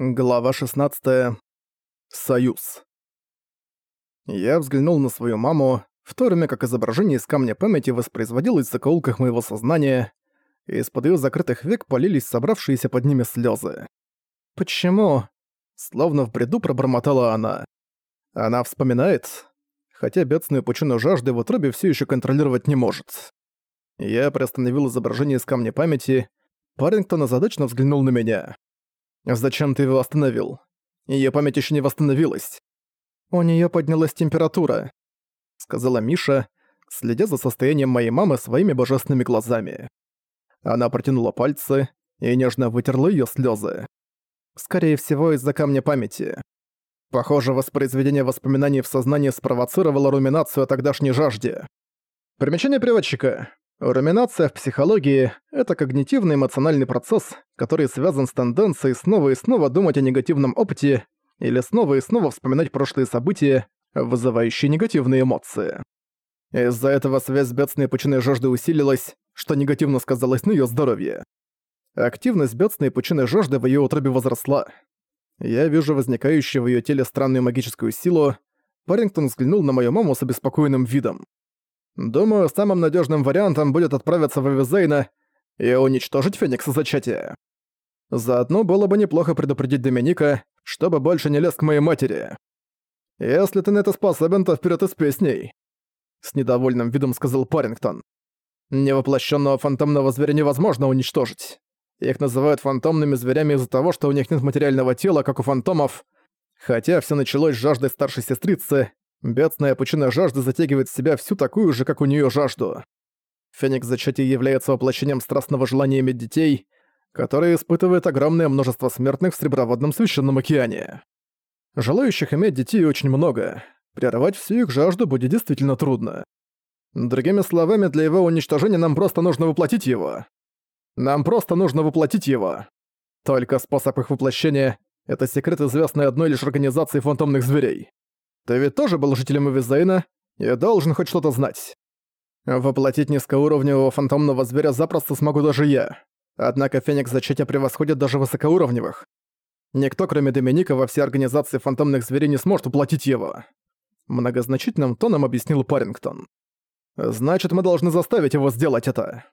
Глава 16. Союз. Я взглянул на свою маму, в то время как изображение из камня памяти воспроизводилось в закоулках моего сознания, и из-под её закрытых век полились собравшиеся под ними слёзы. «Почему?» Словно в бреду пробормотала она. Она вспоминает, хотя бедственную пучину жажды в утробе всё ещё контролировать не может. Я приостановил изображение из камня памяти, Парингтон озадачно взглянул на меня. «Зачем ты его остановил? Её память ещё не восстановилась. У неё поднялась температура», — сказала Миша, следя за состоянием моей мамы своими божественными глазами. Она протянула пальцы и нежно вытерла её слёзы. Скорее всего, из-за камня памяти. Похоже, воспроизведение воспоминаний в сознании спровоцировало руминацию о тогдашней жажде. Примечание переводчика. Руминация в психологии — это когнитивный эмоциональный процесс, который связан с тенденцией снова и снова думать о негативном опыте или снова и снова вспоминать прошлые события, вызывающие негативные эмоции. Из-за этого связь с бедственной пучиной жажды усилилась, что негативно сказалось на её здоровье. Активность бедственной пучины жажды в её утробе возросла. Я вижу возникающую в её теле странную магическую силу. Парингтон взглянул на мою маму с обеспокоенным видом. Думаю, самым надежным вариантом будет отправиться в Эвизейна и уничтожить Феникса зачатия. Заодно было бы неплохо предупредить Доминика, чтобы больше не лез к моей матери. Если ты на это способен, то вперед и песней. С недовольным видом сказал Парингтон. Невоплощенного фантомного зверя невозможно уничтожить. Их называют фантомными зверями из-за того, что у них нет материального тела, как у фантомов. Хотя все началось с жаждой старшей сестрицы, Бедственная пучина жажды затягивает в себя всю такую же, как у нее жажду. Феникс зачатие является воплощением страстного желания иметь детей, которое испытывает огромное множество смертных в Среброводном Священном океане. Желающих иметь детей очень много. Прервать всю их жажду будет действительно трудно. Другими словами, для его уничтожения нам просто нужно воплотить его. Нам просто нужно воплотить его. Только способ их воплощения — это секрет, известный одной лишь организации фантомных зверей. Ты ведь тоже был жителем Эвизейна и должен хоть что-то знать. Воплотить низкоуровневого фантомного зверя запросто смогу даже я. Однако Феникс зачатия превосходит даже высокоуровневых. Никто, кроме Доминика, во всей организации фантомных зверей не сможет уплатить его. Многозначительным тоном объяснил Парингтон. Значит, мы должны заставить его сделать это.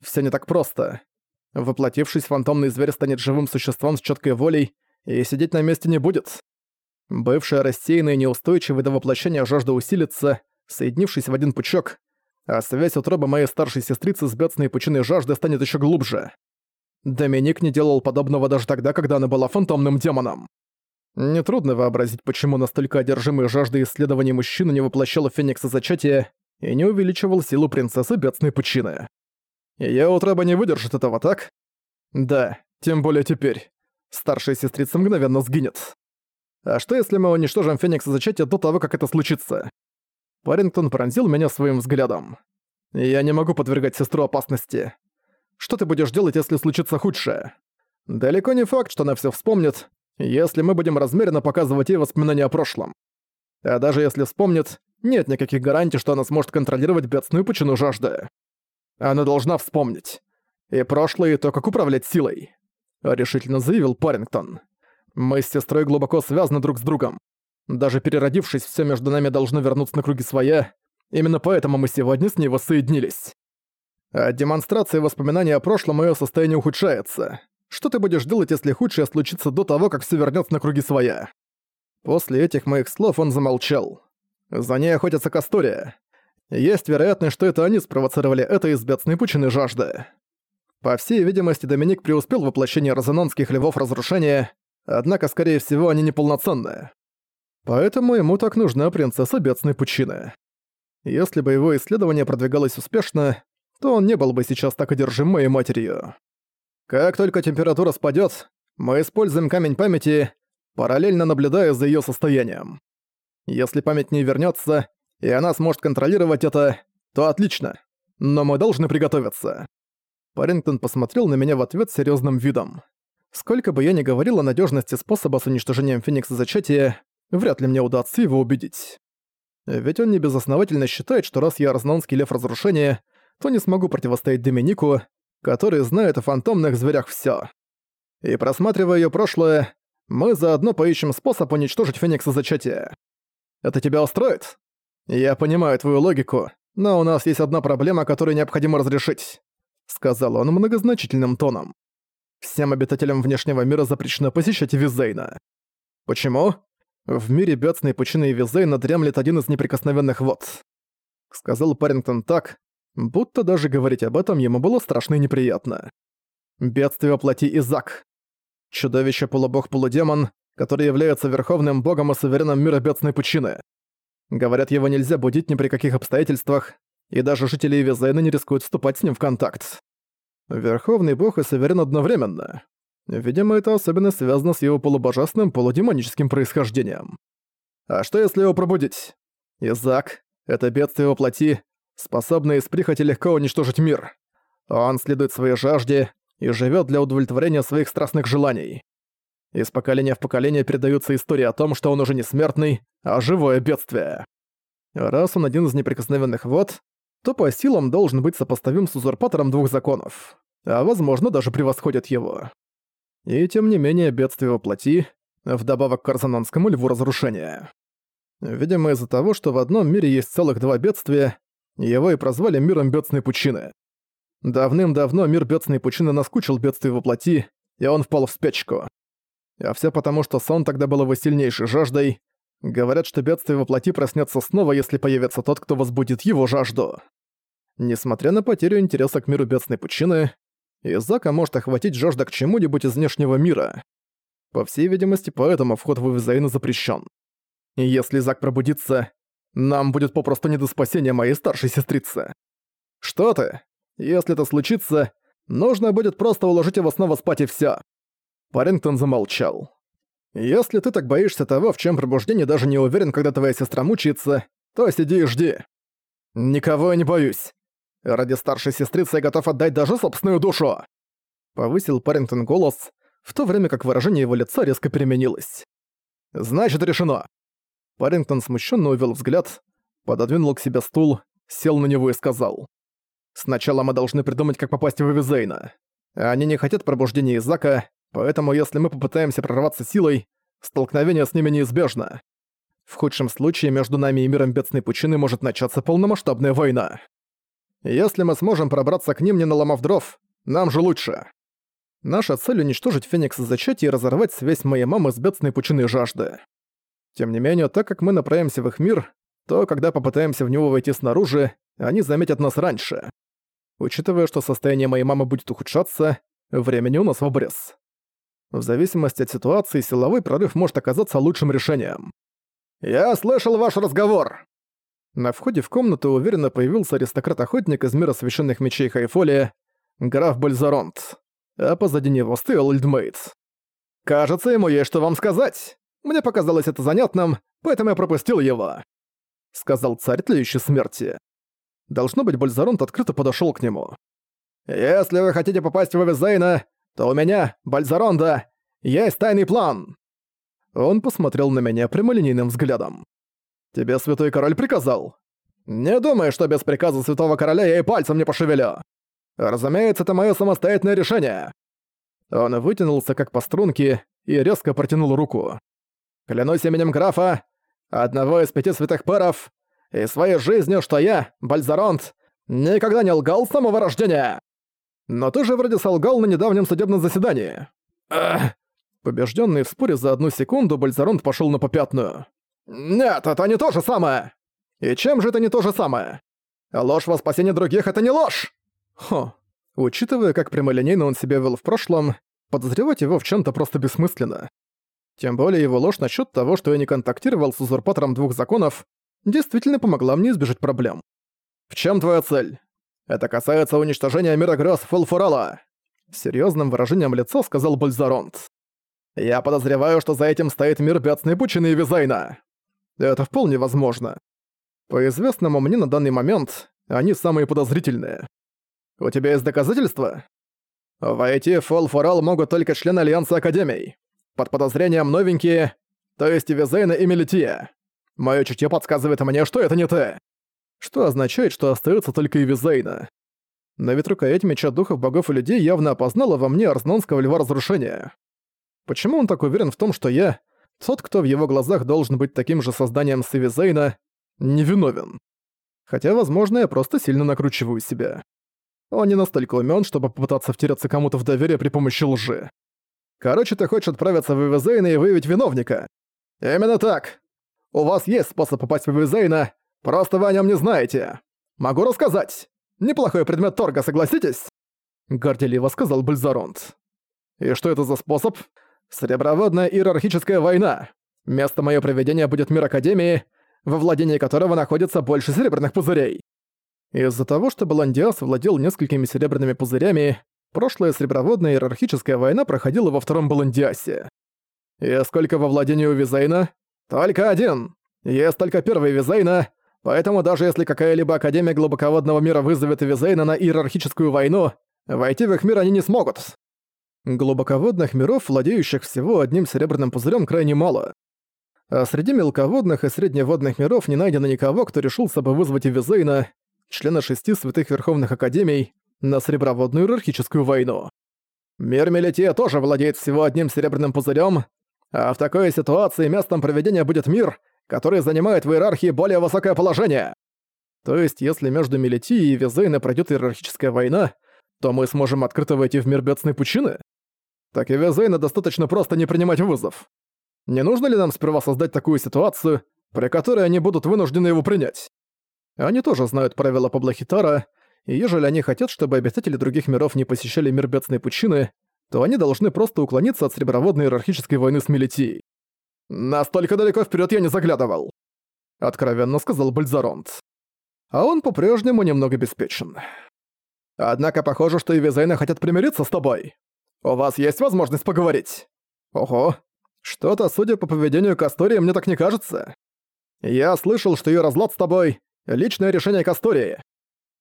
Все не так просто. Воплотившись, фантомный зверь станет живым существом с четкой волей и сидеть на месте не будет. Бывшая рассеянная и неустойчивая до воплощения жажда усилится, соединившись в один пучок, а связь утроба моей старшей сестрицы с бедственной пучиной жажды станет еще глубже. Доминик не делал подобного даже тогда, когда она была фантомным демоном. Нетрудно вообразить, почему настолько одержимый жаждой исследований мужчина не воплощал Феникса зачатия и не увеличивал силу принцессы бедственной пучины. Её утроба не выдержит этого, так? Да, тем более теперь. Старшая сестрица мгновенно сгинет. А что если мы уничтожим Феникса зачатия до того, как это случится? Парингтон пронзил меня своим взглядом. Я не могу подвергать сестру опасности. Что ты будешь делать, если случится худшее? Далеко не факт, что она все вспомнит, если мы будем размеренно показывать ей воспоминания о прошлом. А даже если вспомнит, нет никаких гарантий, что она сможет контролировать бедственную пучину жажды. Она должна вспомнить. И прошлое, и то, как управлять силой. Решительно заявил Парингтон. Мы с сестрой глубоко связаны друг с другом. Даже переродившись, все между нами должно вернуться на круги своя. Именно поэтому мы сегодня с ней воссоединились. От демонстрации воспоминаний о прошлом моё состояние ухудшается. Что ты будешь делать, если худшее случится до того, как все вернется на круги своя? После этих моих слов он замолчал. За ней охотятся Кастория. Есть вероятность, что это они спровоцировали это из бедственной пучины жажды. По всей видимости, Доминик преуспел в воплощении резонанских львов разрушения, Однако, скорее всего, они неполноценные. Поэтому ему так нужна принцесса Бедственной Пучины. Если бы его исследование продвигалось успешно, то он не был бы сейчас так одержим моей матерью. Как только температура спадет, мы используем камень памяти, параллельно наблюдая за ее состоянием. Если память не вернется, и она сможет контролировать это, то отлично. Но мы должны приготовиться. Парингтон посмотрел на меня в ответ серьезным видом. Сколько бы я ни говорил о надежности способа с уничтожением Феникса зачатия, вряд ли мне удастся его убедить. Ведь он небезосновательно считает, что раз я разнонский лев разрушения, то не смогу противостоять Доминику, который знает о фантомных зверях всё. И просматривая её прошлое, Мы заодно поищем способ уничтожить Феникса Зачатия. Это тебя устроит? Я понимаю твою логику, но у нас есть одна проблема, которую необходимо разрешить», — сказал он многозначительным тоном. «Всем обитателям внешнего мира запрещено посещать Визейна». «Почему?» «В мире бедственной пучины Визейна дремлет один из неприкосновенных вод», — сказал Парингтон так, будто даже говорить об этом ему было страшно и неприятно. «Бедствие плоти Изак. Чудовище-полубог-полудемон, который является верховным богом и сувереном мира бедственной пучины. Говорят, его нельзя будить ни при каких обстоятельствах, и даже жители Визейна не рискуют вступать с ним в контакт. Верховный бог и суверен одновременно. Видимо, это особенно связано с его полубожественным полудемоническим происхождением. А что если его пробудить? Изак — это бедствие его плоти, способное из прихоти легко уничтожить мир. Он следует своей жажде и живет для удовлетворения своих страстных желаний. Из поколения в поколение передаются истории о том, что он уже не смертный, а живое бедствие. Раз он один из неприкосновенных вод, то по силам должен быть сопоставим с узурпатором двух законов, а возможно даже превосходит его. И тем не менее бедствие воплоти, вдобавок к Арзанонскому льву разрушения. Видимо, из-за того, что в одном мире есть целых два бедствия, его и прозвали миром бедственной пучины. Давным-давно мир бедственной пучины наскучил бедствие воплоти, и он впал в спячку. А все потому, что сон тогда был его сильнейшей жаждой. Говорят, что бедствие воплоти проснется снова, если появится тот, кто возбудит его жажду. Несмотря на потерю интереса к миру бедственной пучины, Изака может охватить жажда к чему-нибудь из внешнего мира. По всей видимости, поэтому вход в Эвизаина запрещен. И если Изак пробудится, нам будет попросту не до спасения моей старшей сестрицы. Что ты? Если это случится, нужно будет просто уложить его снова спать и всё. Парингтон замолчал. «Если ты так боишься того, в чем пробуждение даже не уверен, когда твоя сестра мучается, то сиди и жди». «Никого я не боюсь. Ради старшей сестрицы я готов отдать даже собственную душу!» Повысил Парингтон голос, в то время как выражение его лица резко переменилось. «Значит, решено!» Парингтон смущенно увел взгляд, пододвинул к себе стул, сел на него и сказал. «Сначала мы должны придумать, как попасть в Эвизейна. Они не хотят пробуждения Изака, Поэтому если мы попытаемся прорваться силой, столкновение с ними неизбежно. В худшем случае между нами и миром бедственной пучины может начаться полномасштабная война. Если мы сможем пробраться к ним, не наломав дров, нам же лучше. Наша цель — уничтожить Феникса зачатия и разорвать связь моей мамы с бедственной пучиной жажды. Тем не менее, так как мы направимся в их мир, то когда попытаемся в него войти снаружи, они заметят нас раньше. Учитывая, что состояние моей мамы будет ухудшаться, времени у нас в обрез. В зависимости от ситуации, силовой прорыв может оказаться лучшим решением. «Я слышал ваш разговор!» На входе в комнату уверенно появился аристократ-охотник из мира священных мечей Хайфолия, граф Бальзаронт, а позади него стоял Эльдмейт. «Кажется, ему есть что вам сказать. Мне показалось это занятным, поэтому я пропустил его», — сказал царь тлеющей смерти. Должно быть, Бальзаронт открыто подошёл к нему. «Если вы хотите попасть в Эвизейна, то у меня, Бальзаронда, есть тайный план!» Он посмотрел на меня прямолинейным взглядом. «Тебе святой король приказал?» «Не думай, что без приказа святого короля я и пальцем не пошевелю. Разумеется, это мое самостоятельное решение». Он вытянулся как по струнке и резко протянул руку. «Клянусь именем графа, одного из пяти святых паров, и своей жизнью, что я, Бальзаронт, никогда не лгал с самого рождения!» Но ты же вроде солгал на недавнем судебном заседании. Эх. Побежденный в споре за одну секунду, Бальзаронт пошел на попятную. «Нет, это не то же самое!» «И чем же это не то же самое?» «Ложь во спасение других — это не ложь!» Хо. Учитывая, как прямолинейно он себя вел в прошлом, подозревать его в чем то просто бессмысленно. Тем более его ложь насчет того, что я не контактировал с узурпатором двух законов, действительно помогла мне избежать проблем. «В чем твоя цель? Это касается уничтожения мира грез Фулфурала!» Серьезным выражением лица сказал Бальзаронт. «Я подозреваю, что за этим стоит мир бедственной пучины и Визайна. Это вполне возможно. По известному мне на данный момент, они самые подозрительные. У тебя есть доказательства? Войти в Фулфурал могут только члены Альянса Академий. Под подозрением новенькие, то есть и Визайна и Мелития. Моё чутье подсказывает мне, что это не ты что означает, что остается только Ивизейна. На ветрукоять меча духов богов и людей явно опознала во мне арзнонского льва разрушения. Почему он так уверен в том, что я, тот, кто в его глазах должен быть таким же созданием Севизейна, невиновен? Хотя, возможно, я просто сильно накручиваю себя. Он не настолько умён, чтобы попытаться втереться кому-то в доверие при помощи лжи. Короче, ты хочешь отправиться в Вивизейна и выявить виновника. Именно так. У вас есть способ попасть в Вивизейна, просто вы о нём не знаете. Могу рассказать. Неплохой предмет торга, согласитесь? Горделиво сказал Бальзаронт. И что это за способ? Среброводная иерархическая война. Место моего проведения будет мир Академии, во владении которого находится больше серебряных пузырей. Из-за того, что Баландиас владел несколькими серебряными пузырями, прошлая среброводная иерархическая война проходила во втором Баландиасе. И сколько во владении у Визейна? Только один. Есть только первый Визейна, поэтому даже если какая-либо Академия Глубоководного мира вызовет Визейна на иерархическую войну, войти в их мир они не смогут. Глубоководных миров, владеющих всего одним серебряным пузырем, крайне мало. А среди мелководных и средневодных миров не найдено никого, кто решился бы вызвать Визейна, члена шести святых верховных академий, на среброводную иерархическую войну. Мир Мелития тоже владеет всего одним серебряным пузырем, а в такой ситуации местом проведения будет мир, который занимает в иерархии более высокое положение. То есть, если между Мелитией и Визейна пройдет иерархическая война, то мы сможем открыто войти в мир бедственной пучины? Так и Визейна достаточно просто не принимать вызов. Не нужно ли нам сперва создать такую ситуацию, при которой они будут вынуждены его принять? Они тоже знают правила Паблохитара, и ежели они хотят, чтобы обитатели других миров не посещали мир бедственной пучины, то они должны просто уклониться от среброводной иерархической войны с Мелитией. «Настолько далеко вперед я не заглядывал», — откровенно сказал Бальзаронт. А он по-прежнему немного беспечен. «Однако похоже, что и Визейна хотят примириться с тобой. У вас есть возможность поговорить?» «Ого, что-то, судя по поведению Кастории, мне так не кажется. Я слышал, что ее разлад с тобой — личное решение Кастории.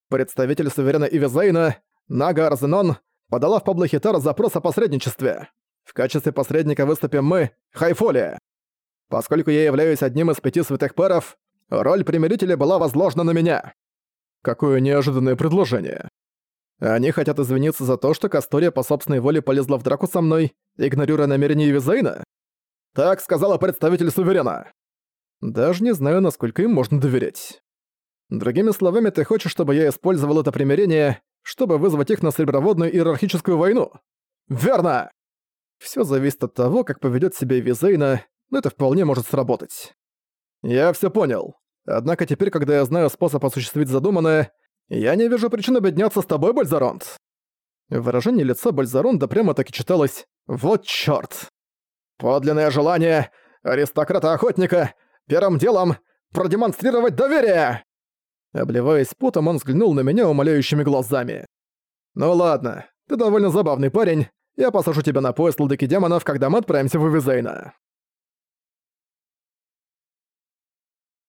Представитель Суверена Ивизейна, Нага Арзенон, подала в Паблохитар запрос о посредничестве. В качестве посредника выступим мы, Хайфолия. Поскольку я являюсь одним из пяти святых паров, роль примирителя была возложена на меня. Какое неожиданное предложение. Они хотят извиниться за то, что Кастория по собственной воле полезла в драку со мной, игнорируя намерения Ивизейна? Так сказала представитель Суверена. Даже не знаю, насколько им можно доверять. Другими словами, ты хочешь, чтобы я использовал это примирение, чтобы вызвать их на среброводную иерархическую войну? Верно! Всё зависит от того, как поведёт себя Визейна, но это вполне может сработать. Я всё понял. Однако теперь, когда я знаю способ осуществить задуманное, я не вижу причин объединяться с тобой, Бальзаронт. Выражение лица Бальзаронда прямо-таки читалось «Вот чёрт!». Подлинное желание аристократа-охотника первым делом продемонстрировать доверие!» Обливаясь потом, он взглянул на меня умоляющими глазами. «Ну ладно, ты довольно забавный парень. Я посажу тебя на поезд ладыки демонов, когда мы отправимся в Эвизейна».